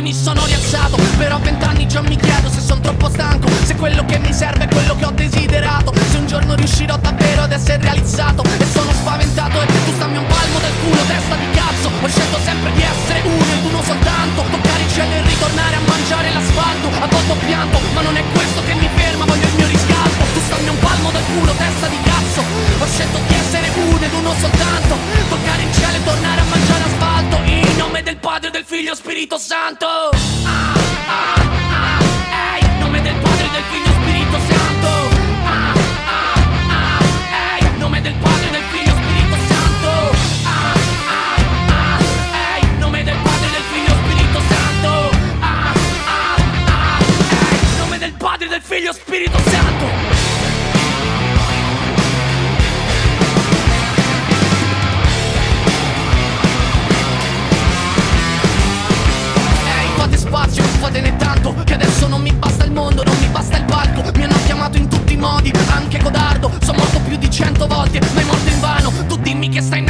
e mi sono rialzato. Però a vent'anni già mi chiedo se sono troppo stanco. Se quello che mi serve è quello che ho desiderato. Se un giorno riuscirò davvero ad essere realizzato. E sono spaventato e tu stammi un palmo del culo Testa di cazzo, ho scelto sempre di essere uno ed uno soltanto. Toccare il cielo e ritornare a mangiare l'asfalto. A volte ho pianto, ma non è questo che mi ferma Voglio il mio riscatto Tu stammi un palmo del culo, testa di cazzo. Ho scelto di essere uno ed uno soltanto Spirito Santo. Ah, nome del Padre, del Figlio Spirito Santo. Ah, ah, nome del Padre, del Figlio Spirito Santo. Ah, ah, nome del Padre, del Figlio Spirito Santo. Ah, nome del Padre, del Figlio Spirito Santo modi, anche codardo Sono morto più di cento volte, ma è morto in vano. Tu dimmi che stai nascondendo,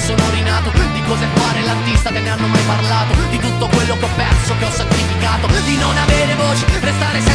sono rinato. Di cose fare l'artista te ne hanno mai parlato. Di tutto quello che ho perso, che ho sacrificato. Di non avere voce, restare senza